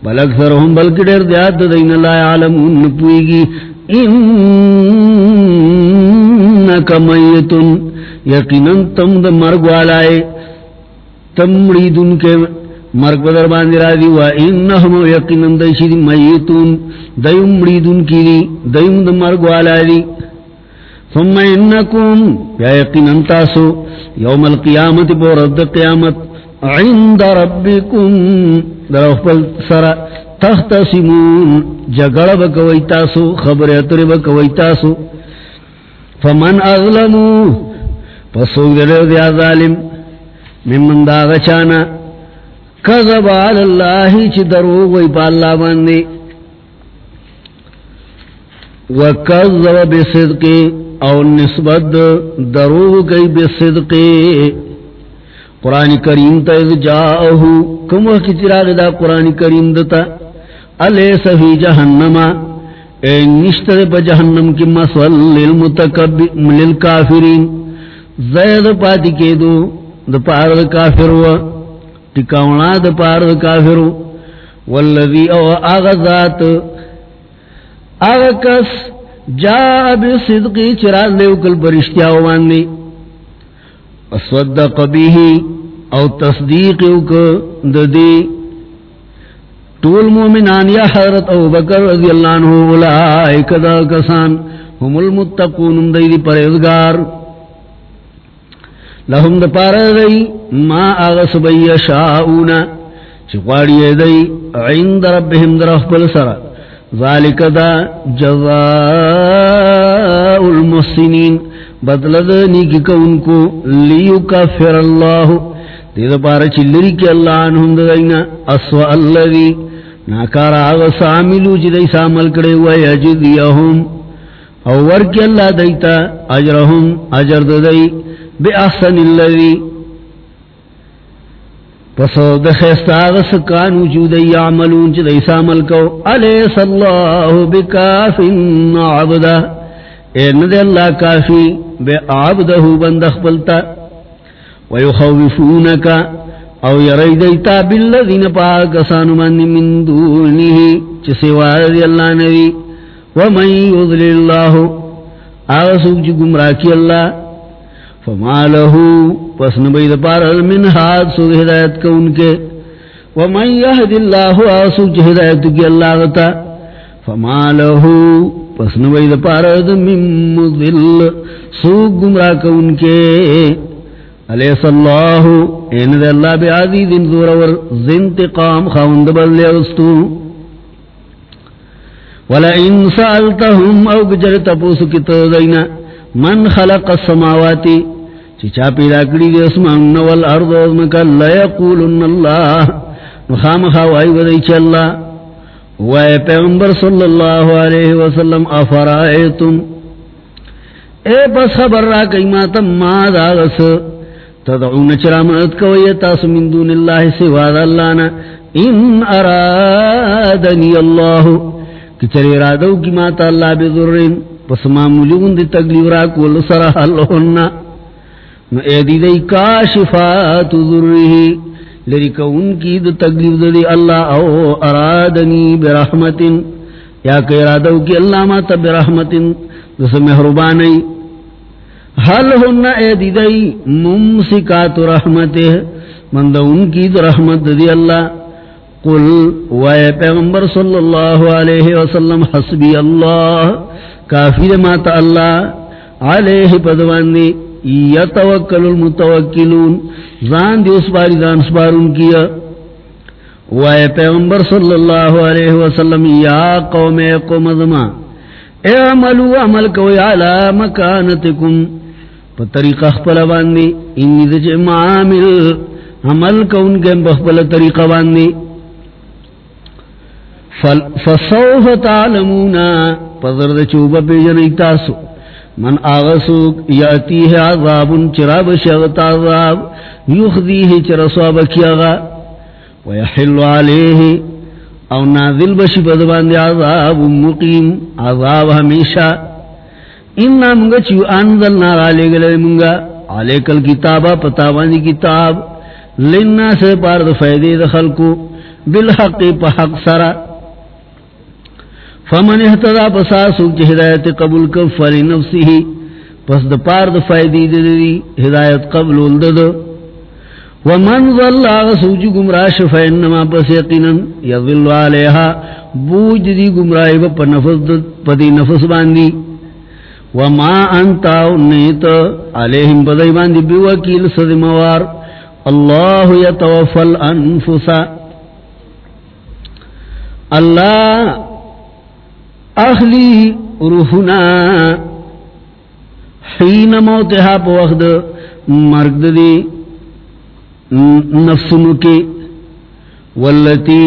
بل اکثرهم بلکہ دیر دیاد دین اللہ عالمون نپوئی گی انکا میتن یقیناً تم دا مرگ والائے تم مریدن کے مرگ بدر باندی را دی و انہم، یقیناً دیشی دی میتن دیم مریدن کی دی، دیم دا مرگ والائے دی۔ ثم انکم، یا یقیناً تاسو، یوم القیامت بورد قیامت۔ عند ربکم۔ در اخبر سر تخت سمون جگڑ بکوی تاسو خبر اتر بکوی تاسو. فمن اظلمو پسوک در دیا ظالم؟ ممن دا غچانا کذب علی اللہ چی دروغ وی پا اللہ باندی وکذب بصدقی او نسبت دروغ کئی بصدقی قرآن کریم تا اذ جاؤہو، کم وقت چراغ دا قرآن کریم دتا؟ علیس فی جہنم؟ اے نشتر پا جہنم کی مسول للکافرین۔ زید پاتی کے دو دا پار دا کافر و ٹکاونا دا پار دا کافر والذی او آغا ذات، آغا کس جا بصدقی چراغ دے اکل برشتیاو باندی اصدق بیہی او تصدیق ددی طول مومنان یا حضرت ابو بکر رضی اللہ عنہ اولائک دا کسان هم المتقون دی دی لهم دا پارا دی ما آغس بی شاؤنا چقواری دی عند ربهم در اخبر سر ذالک دا جزاء المحسنین بدلد نیکی کون کو لیو کافر اللہ دید پارا چلری کی اللہ عنہم دائینا اسوأ اللذی ناکار آغا ساملو جی چی دی سامل کڑے وی اجدیہم او ورکی اللہ دیتا اجرہم اجر دی بی احسن اللذی پس د خستاغس کانو جو دی عملون چی دی سامل کو علیس اللہ بکافن عبدا این دی اللہ کافی، بے عبدہو بندخ پلتا ویخوفونکا، او یری دیتا باللذین پاکسانو من من دونی چی سوار دی اللہ نبی، ومن یضل اللہ آغسوک چی گمراکی اللہ، فما لہو، پس نبید پار من حاد سو ہدایت کا ان کے ومن یهد اللہ آسو چھ ہدایت کی اللہ غتا فما لہو پس نبید پار من مذل، سو گمراہ کا ان کے علیس اللہ، این دے اللہ بی عزیز زورور زنتقام خواند بل لیستو ولئن سألتهم او بجر تپوسو کی تو دینا من خلق السماواتی چا پیدا کری دی اسمان نوال ارض ازمکا لیقولن اللہ. مخام خواہی ودی چا اللہ وائے پیغمبر صلی اللہ علیہ وسلم، افرائیتم؟ اے بس خبر را کئی ماتم ما داغس تدعون چرامت کوئی؟ تاس من دون اللہ سواد اللہ نا. ان ارادنی اللہ. کچری رادو کی ماتا اللہ بذرین پس ما معمولی گندی تکلیف را کول سرح اللہنہ نو ایدی دی کاشفات ذرہی لرکا ان کی دو تقلیب دی اللہ او ارادنی برحمت یا کہ ارادو کی اللہ ماتا برحمت دس محربانی حل ہن ایدی دی ممسکات رحمت من دو ان کی دو رحمت دی اللہ۔ قل وائے پیغمبر صلی اللہ علیہ وسلم، حسبی اللہ، کافی ماتا اللہ، علیہ پدوان دی۔ یتوکل المتوکلون. زان دی اس باری دان سبارون کیا. وائے پیغمبر صلی اللہ علیہ وسلم، یا قوم قوم ازما اے عملو، عمل کوئی علا مکانتکم. پا طریقہ خپل باندی، انی دچ جی معامل، عمل کون کے بخپل طریقہ باندی. فصوف تعلمونا پذر دچوبہ پیجن ایتاسو من آغسوک یاتی ہے عذاب چراب شغت عذاب یخذی چرسواب کیاغا، ویحل علیہ او نازل بشی بدبان دی عذاب مقیم، عذاب ہمیشہ انہا منگا چیو انزل نارا لے گلے منگا علیکل کتابا پتاوانی کتاب. لننا سے پارد فیدے دخل کو بالحق پا حق سرہ فمن احتدا پساسو چی ہدایت قبول کب فلی نفسی ہی پس دا پار دا فائدی دا دی، ہدایت قبول دا دا ومن ظل آغا سوچی گمراش فینما پس یقینا یظل علیہا. بوج دی گمراہی با پا نفس دا پا دی نفس باندی. وما انتا انیت علیہم بدائی باندی بیوکیل صد موار. اللہ یتوفل انفسا. اللہ اخلی روحنا. حین موتها پا وقت مرگ دی نفسنو کے واللتی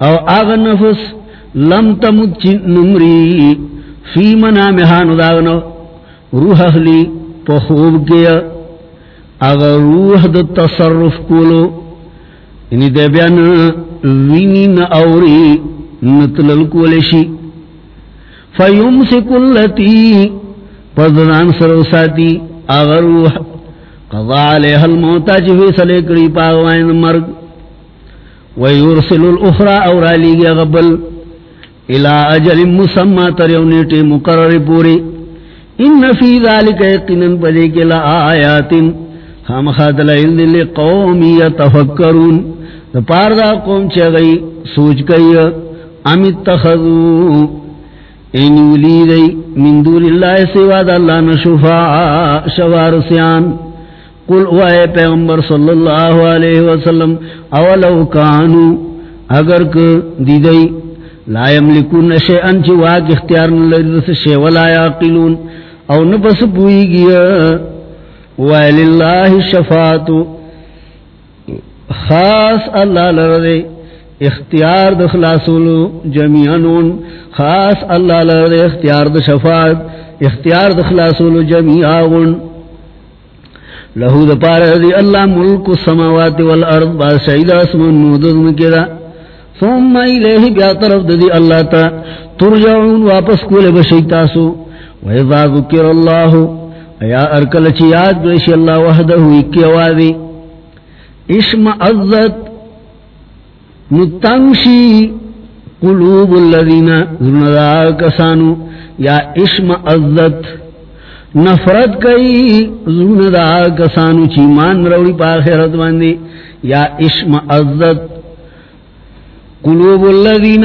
او آغ نفس لم تمت چی نمری. فی منامحانو داغنو. روح اخلی پا خوب کیا. اگر روح دا تصرف کولو. یعنی دے بیان وینی نا اوری نتلل کولشی فیمسک اللتی پزدان سروساتی اغروح قضا علیہ الموتا چی فیصلے کری پاغوائن مرگ ویورسل الاخرى اورا لیگی غبل الى اجل مسمى تریونیٹی مقرر پوری ان فی ذالک اقنن پدے کے لآیات ہم خادل علم لقومی یتفکرون پاردا قوم چگئی سوچ کئی ام اتخذو این ولی دی من دون اللہ سواد اللہ نشفاء شوار سیان. قل وائے پیغمبر صلی اللہ علیہ وسلم، اولو کانو، اگر کہ دی دی، لا یملکون شیئن، چی واق اختیار نلدس شیء ولا یاقلون. او نپس پوئی گیا وائے للہ شفاعتو. خاص اللہ لردے اختیار دخلاصولو جمیعنون خاص اللہ لرد اختیار د شفاعت، اختیار دخلاصولو جمیعاون لہو دا پارا دی اللہ ملک السماوات والارض، بادشاہی دا اسمان مودد مکیدا ثم الیہ بیا طرف دی اللہ تا ترجعون، واپس کولے بشیتاسو وَإِذَا ذُكِرَ اللَّهُ ایا ارکل چی یاد گریشی اللہ وحدہ اکی آوازی اشم عزت نتنشی قلوب الذین ذندا کسانو، یا اشم عزت، نفرت کئی زون کسانو چی مان روڑی پا خیرت باندی، یا اشم عزت، قلوب اللذین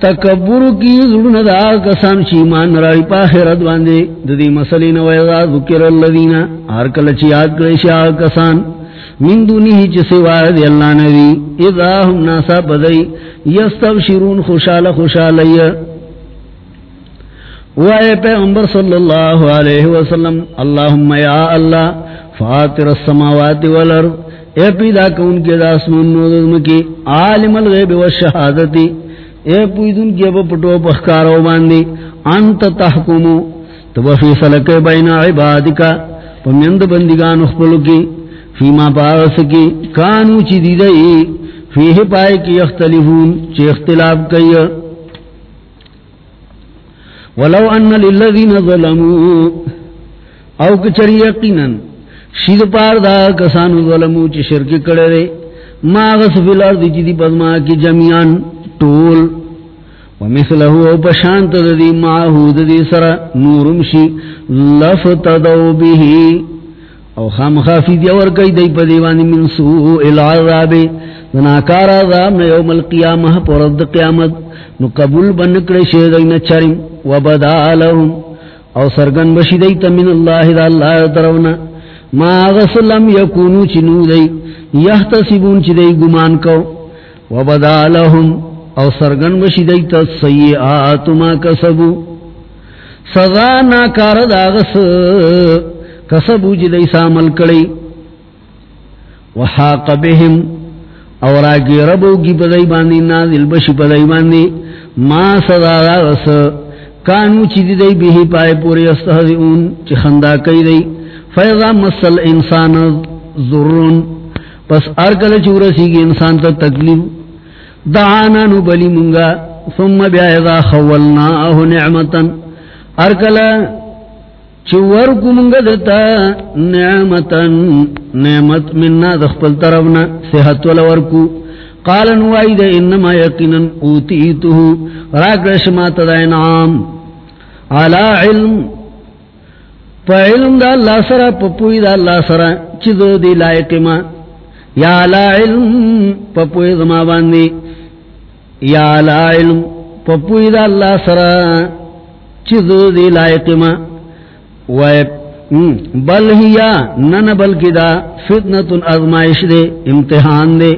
تکبر کی زون دا کسانو چی مان روڑی پا خیرت باندی، ددی مسلین ویضا ذکر اللذین آرکل چی آد کلیشی آگ کسان من دونی ہی سوا دی اللہ نبی، اذا ہم ناسا بدئی یستبشرون خوشال خوشال وائے پیغمبر صلی اللہ علیہ وسلم اللہم یا اللہ فاطر السماوات والارض، اے پیدا کون کے داسمون نوزم کی عالم الغیب والشہادتی اے پویدن کے بپٹو پخکارو باندی انت تحکمو تب فیصل کے بین عبادکا پمیند بندگان اخپلو کی فیما پاس کی کانو چی دی دیدئی فیہ پائے کی اختلفون چی اختلاف کئی۔ ولو ان للذین ظلموا او کچر یقینا شید پار دا کسانو ظلمو چی شرک کڑے دے۔ ما غصف الارض جدی پدما کی جمعان طول ومثلہو او پشانت دی معہود دی سر نورم نورمشی لفتدو بیہی او خام خافی دی اور کئی دی پدیوانی من سوء العذاب. دناکار عذاب نیوم القیامہ پرد قیامت. نو قبول بن کرے شیدین چرم. و بدا لهم او سرگن بشیدیت من اللہ دا اللہ طرفنا ما غسلم یکونو چنو دی. یحتسبون چی دی گمان کو. و بدا لهم او سرگن بشیدیت سیئات ما کسبو. سزا ناکار دا غس. کسبو چی دی سامل کڑی وحاق بهم اور آگی ربو کی پدائی باندی، نازل بشی پدائی باندی. ما صدا غس کانو چی دی دی بیہی پائے پوری استحضیون چی خندا کئی دی. فیضا مسل انسان ضرون پس ارکل چورسی گی انسان تا تکلیف. دعانا نو بلی منگا، ثم بیائضا خولنا آہو نعمتا. ارکل چور کو منگا دتا نعمتا، نعمت مننا دخپل طرفنا، صحت ولورکو قال نوائی دے انما یقینا اوتیتو، راک رشما تدا انعام. علا علم، پا علم دا اللہ سرا، پا پوئی دا اللہ سرا چیزو دی لائق ما. یا علا علم، پا پوئی دا باندی. یا علا علم، پا پوئی دا اللہ سرا چیزو دی لائق ما. بل ہی یا نن بلکی دا فتنة ازمائش دے، امتحان دے۔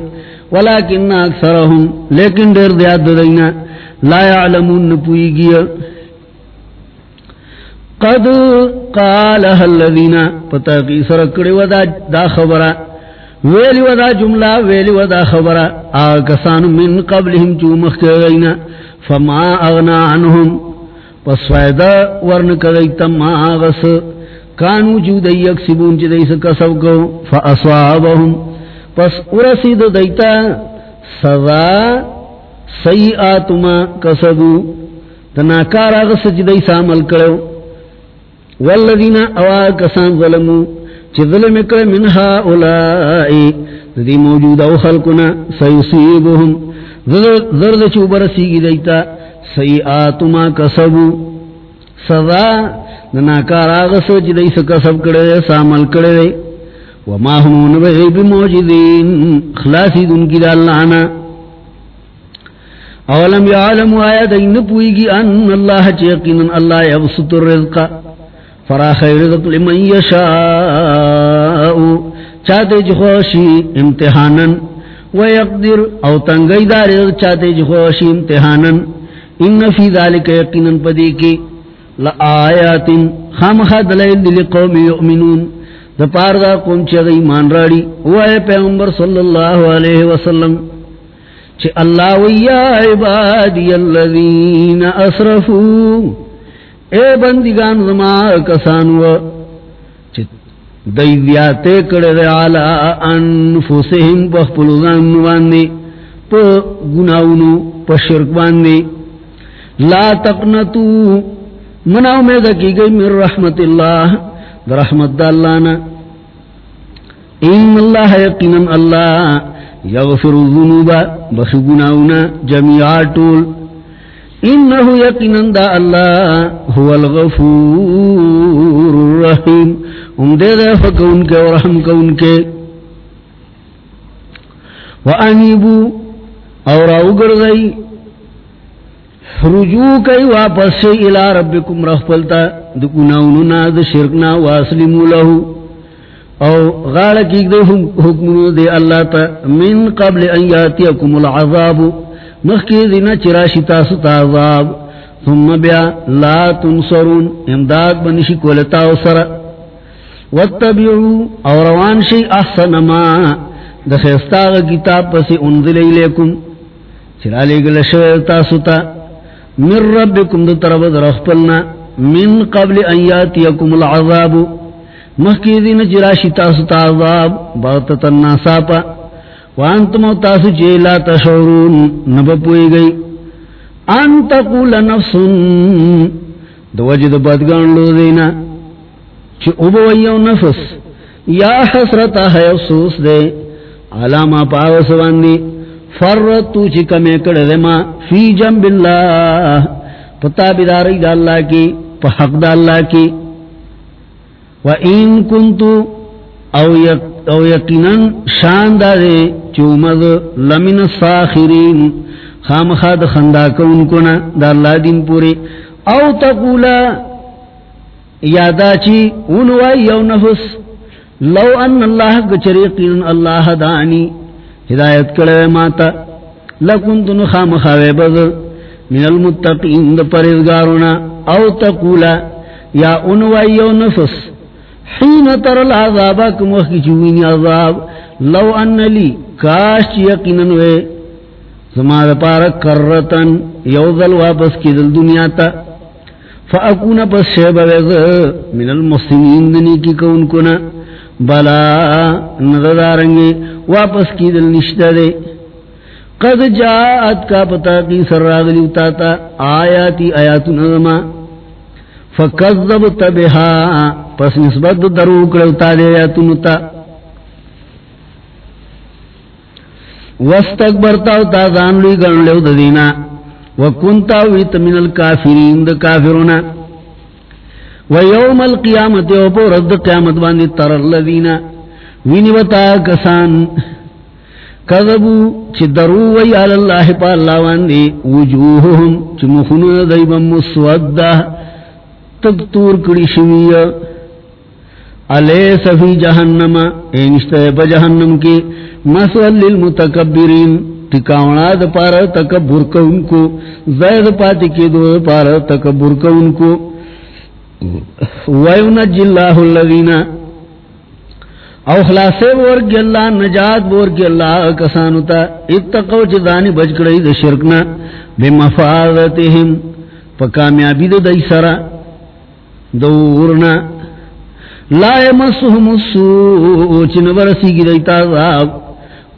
ولیکن اکثرهم لیکن دیر دیاد دینا، لا یعلمون نپوئی گیا۔ قد قالها الذين پتاقی سرکڑی ودا دا خبرہ۔ ویلی ودا جملہ، ویلی ودا خبرہ۔ آکسان من قبلهم چو مخیغینا فما اغنا عنهم پس فائدہ ورن کغیتا ما آغس. کانو جو دی اکسبون چی دیس کسب کو فاصوابهم پس ارسید دیتا، سزا سیئات ما کسبو تناکار آغس چی دیس عمل کرو. والذین اوا کسان ظلمو، چی ظلم کر منہا اولائی دی موجود او خلقنا سیصیبهم زرد چو برسیگی دیتا سیئات ما کسبو. سزا نناکار آغس چی دیس کسب کرے سامل کرے وما همون بغی بموجدین خلاسی دن کی دا اللہنا اولم یعلم آیت این پوئیگی ان اللہ چیقین اللہ یبسط الرزق. فراخ رزق لمن یشاء. چاہتے جخوشی امتحانا ویقدر او تنگی دار چاہتے جخوشی امتحانا ان فی ذالک یقینا پدی کی لآیات خامخ دلیل دل قوم یؤمنون. دا پار دا قوم چی غی مان راڑی. وائے پیغمبر صلی اللہ علیہ وسلم چی اللہ ویا عبادی الذین اسرفو. اے بندگان زما کسانو دی دیاتے کڑے دے علا انفسهم پخپلو ذان باندی پا گناونو پا شرک باندی لا تقنتو مناو میں دکی گئی من رحمت اللہ رحمت دا اللہ نا. ان اللہ یقینا اللہ یغفر الذنوب بخ گناونا جميعا طول انہو یقینا دا اللہ هو الغفور الرحیم. ام دے دے فکون کے ورحم کون کے. وانیبو اور اوگر گئی رجوع کئی واپس سے الى ربکم رخپلتا دکوناوننا دا شرکنا واسلمو لہو۔ او غاڑ کی دے حکمنو دے اللہ تا، من قبل ان یاتیکم العذاب۔ مخی دینا چراشی تاسو تا عذاب۔ ثم بیا لا تنصرون، امداد بنشی کولتاو سر واتبعو، او روان شی احسن ما۔ دا خیستاغ کتاب پسی انزل ایلیکم چرالی گل شویل تاسو تا۔ من ربکم دا طرف در اخپلنا من قبل ان یاتیکم العذاب. مخی دین جراشی تاسو تا عذاب بغتتا ناساپا وانتم و تاسو چیلا تشعرون نبپوئی گئی. ان تقول نفس دو وجد بدگان لو دینا. چی ابوئیو نفس. یا حسرتا ہے افسوس دے. علامہ پاوس واندی فرتو چی کمی کردے ما فی جنب اللہ۔ پتا بیداری دا اللہ کی، پا حق دا اللہ کی۔ وَإِن كُنْتُ او یک او یقیناً شان دارے چومد لمن ساخرین خام خاد خندا کون کنا دا اللہ دین پوری۔ او تقولا یادا چی انوائی یو نفس۔ لو ان اللہ کچریقین اللہ دانی۔ ہدایت کرے ماتا لکنتن خام خاوے بذر من المتقین دا پریزگارونا او تقولا، یا انوائی یو نفس، حین تر العذاب کم وقت چوینی عذاب، لو ان لی کاش یقینن وے زمان پارا کرتن یوزل واپس کی دل دنیا تا فاکون پس شیب ویز من المسلمین دنی کی کون کنا بلا ندارنگی واپس کی دل نشتہ دے۔ قد جاعت کا پتا کی سر راغلی اتاتا آیاتی آیات نظمہ فکذبت بها پس نسبت درو کرتا دے یاتنتا واستکبرتا تا زان لوی گن لیو دینا۔ وکنتا ویت من الكافرین دا کافرونا۔ ویوم القیامت یو پو رد قیامت باندی تر اللذین وینی وتا کسان کذبو چی درو وی علی اللہ پا اللہ واندی وجوہم چی مخنو دیبا مسودہ تک تور کڑی شوی علیس فی جہنم اینشتہ پا جہنم کی مسول للمتکبرین تکاونا دا پارا تکبر کون کو زید پاتی کی دو پارا تکبر کون کو ویونجی اللہ اللذین او خلاصے بورگی اللہ، نجات بورگی اللہ کسانتا اتقو چی دانی بچ کڑی دا شرکنا بمفاظتهم پا کامیابی دا دی سرا، دورنا۔ لا يمسهم السوء چنبرسی کی دیتا عذاب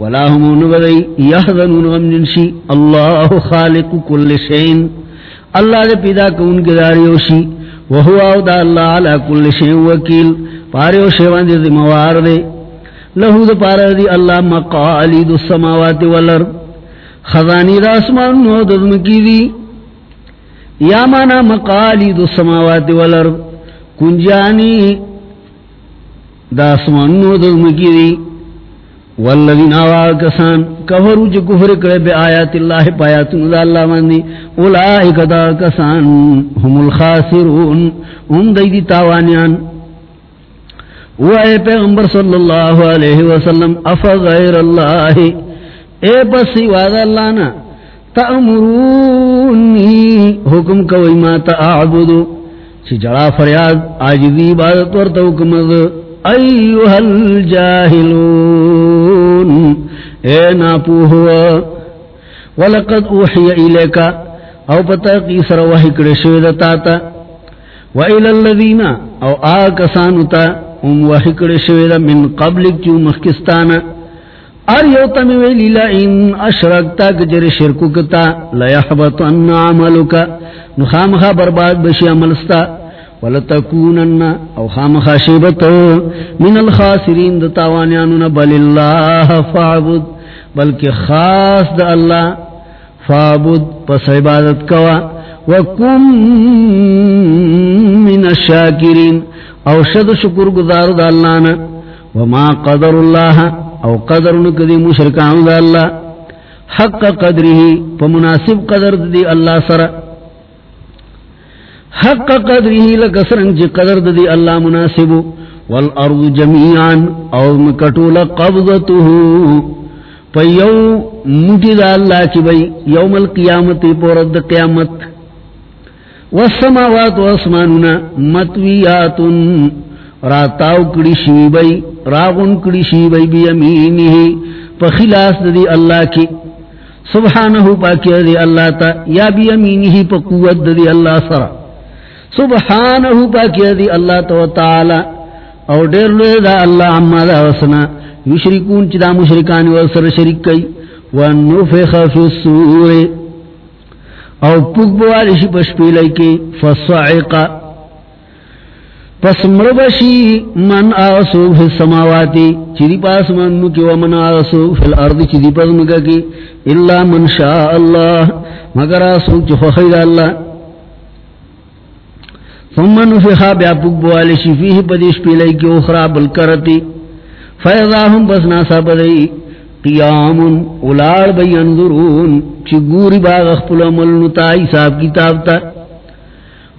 ولا هم نبدی یحذنون غمجنشی اللہ خالق کل شین اللہ دے پیدا کون کے داریوشی وہو او دا اللہ علا کل شین وکیل۔ پاریو شیوان دے ذموار دے لہو دا پارا دی اللہ مقالید السماوات والارد خزانی دا اسمان نو دزم کی دی. یا مانا مقالی دو سماوات والارض کنجانی دا اسمان نو دو مکی دی. والذین آواکسان کفرو چی کفر کرے بے آیات اللہ پایاتون دا اللہ ماندی اولائک دا کسان هم الخاسرون. هم دی دی تاوانیان. وائے پیغمبر صلی اللہ علیہ وسلم افغیر اللہ؟ اے پسی وعد اللہ نا، تأمرونی، حکم کوئی ما تعبدو چی جڑا فریاد آجزی عبادت ورطا حکم دو ایوہ الجاہلون۔ اے ناپوہوا ولقد اوحی ایلیکا او پتا قیسر وحی کرشویدتا تا وإلى الذين أو آكسانتا ام وحی کڑی شویدہ من قبلک چو مخکستانا؟ ار یو تمی ویلی لئن اشرکتا کجر شرکو کتا لیحبت ان عملوکا نخامخا برباد بشی عملستا ولتکونن او خامخا شیبتو۔ من الخاسرین دتاوانیانون بل اللہ فعبد بلکہ خاص دا اللہ فعبد پس عبادت کوا۔ وکم من الشاکرین۔ او شد شکر گزار دا اللہ نا. وما قدر اللہ، او قدر نکدی مشرکان دا اللہ. حق قدره پا مناسب قدر دی اللہ سر حق قدره لکسرنگ جی قدر دی اللہ مناسب والارض جميعا او مکٹول قبضته پا یو دا اللہ چی بی یوم القیامت پورد قیامت. والسماوات واسمانونا متویاتن راتاو کڑی شیبئی راغن کڑی شیبئی بی امینی پا دی اللہ کی سبحانہو پاکی دی اللہ تا، یا بی امینی پا قوت دی اللہ سرا۔ سبحانہو پاکی دی اللہ تا و تعالی او دیر لے دا اللہ عما دا وسنا، یشرکون چدا مشرکان و شرک کئی، ونفخ فی السور او پک بوالشی پشپیلی کی فصعقا پس مربشی، من آسو فی السماواتی. چیدی پاس منو کی ومن آسو فی الارض، چیدی پاس مگا کی اللہ من شاء اللہ. مگر آسو چی خخید اللہ. ثم نفخا بیا پک بوالشی فیہ پدیش پیلی کی اخرى بلکرتی. فیضاہم بس ناسا پدی قیام اولار بی انظرون، چی گوری باغ اخپل عمل نتائی صاحب کتاب تا.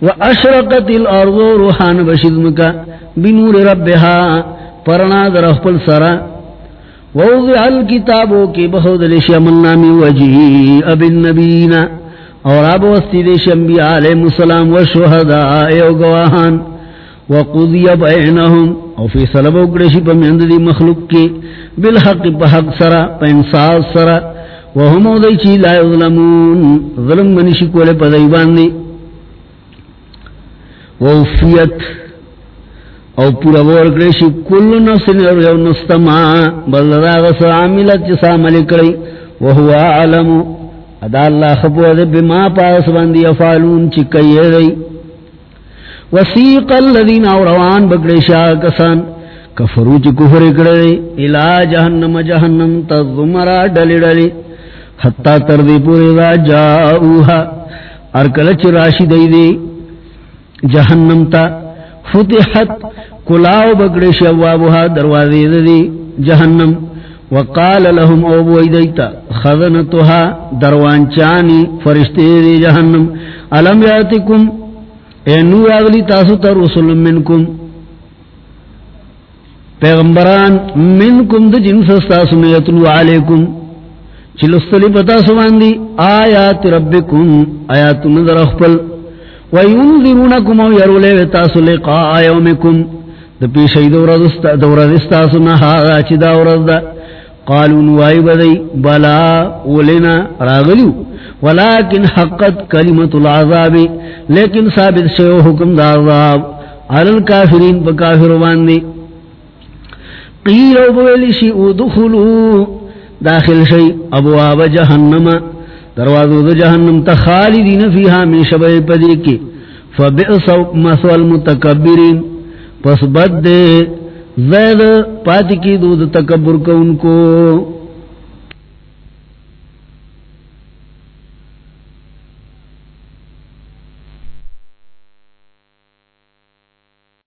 واشرقت الارض و روحان بشدمکا، بنور ربها پرنا در اخپل سرا. ووضع الكتابو کی بخود لشی عمل نامی وجی اب النبینا، اور اب وستی دیش انبیاء علیہ السلام و شہداء او گواہان. وقضی بینہم، او فی صلب اکڑشی پا مند دی مخلوق کی. بالحق پا حق سرا، پا انصاف سرا. وهم او دی چی لا ظلمون ظلم منشی کولے پا دیبان دی وفیت او پورا ورکڑشی کل نفس نرغیو نستما بلداغ سا عاملت جسا ملکڑی وهو عالم ادا اللہ خبو دے بما پاس باندی افعلون چکی دی. وسیق الذین اوروان بکڑشا کسان. کفرو چی کفر کڑی الى جہنم جہنم تظمرا ڈلی ڈلی، حتی تردی پوری دا جاؤوها ارکلچ راشی دی دی جہنم تا، فتحت کلاو بکڑی شوابها دروازی دی جہنم، وقال لهم او بویدیتا خذنتها دروانچانی فرشتی دی جہنم علم یاتکم، اے نو اغلی تاسو تر رسول منکم پیغمبران، منکم د جنس استاسو نیتلو علیکم. چلستلی پتا سواندی آیات ربکم، آیات نظر اخپل. وینذرونکم او یرولے تاسو لقاء یومکم. د پیشی دورد استاسو نها چی دا ورد دا. قالوا نوائی بدئی، بلا ولنا راغلیو. ولیکن حقت کلمت العذاب. لیکن ثابت شیو حکم دا عذاب. علی الكافرین بکافر باندی. قیل او بویلی شی ادخلو داخل شی ابواب جہنم. دروازو دا جہنم تا خالدین فیہا من شبہ پدی کی. فبئس مسو المتکبرین. پس بد دے زید پاتی کی دود تکبر کو ان کو